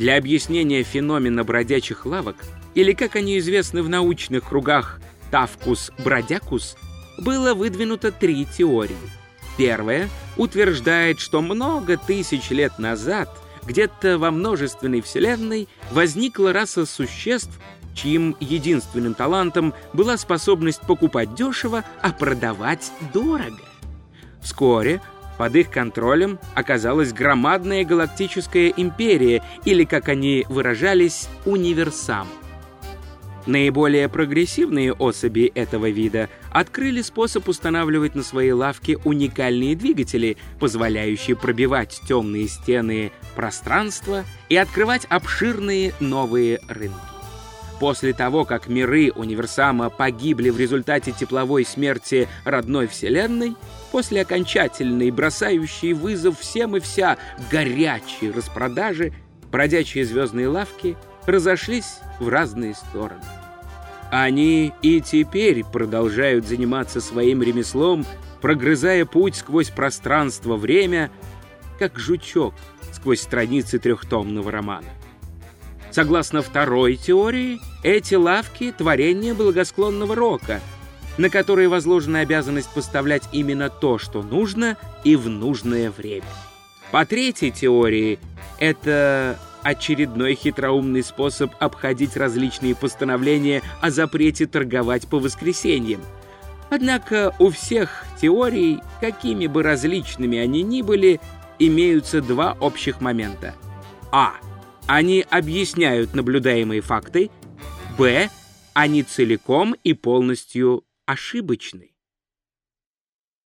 Для объяснения феномена бродячих лавок, или как они известны в научных кругах «тавкус бродякус», было выдвинуто три теории. Первая утверждает, что много тысяч лет назад где-то во множественной вселенной возникла раса существ, чьим единственным талантом была способность покупать дешево, а продавать дорого. Вскоре под их контролем оказалась громадная галактическая империя, или, как они выражались, универсам. Наиболее прогрессивные особи этого вида открыли способ устанавливать на своей лавке уникальные двигатели, позволяющие пробивать темные стены пространства и открывать обширные новые рынки. После того, как миры универсама погибли в результате тепловой смерти родной Вселенной, после окончательной бросающей вызов всем и вся горячей распродажи, бродячие звездные лавки разошлись в разные стороны. Они и теперь продолжают заниматься своим ремеслом, прогрызая путь сквозь пространство-время, как жучок сквозь страницы трехтомного романа. Согласно второй теории, эти лавки — творение благосклонного рока, на которые возложена обязанность поставлять именно то, что нужно, и в нужное время. По третьей теории, это очередной хитроумный способ обходить различные постановления о запрете торговать по воскресеньям. Однако у всех теорий, какими бы различными они ни были, имеются два общих момента. А – они объясняют наблюдаемые факты. Б. Они целиком и полностью ошибочны.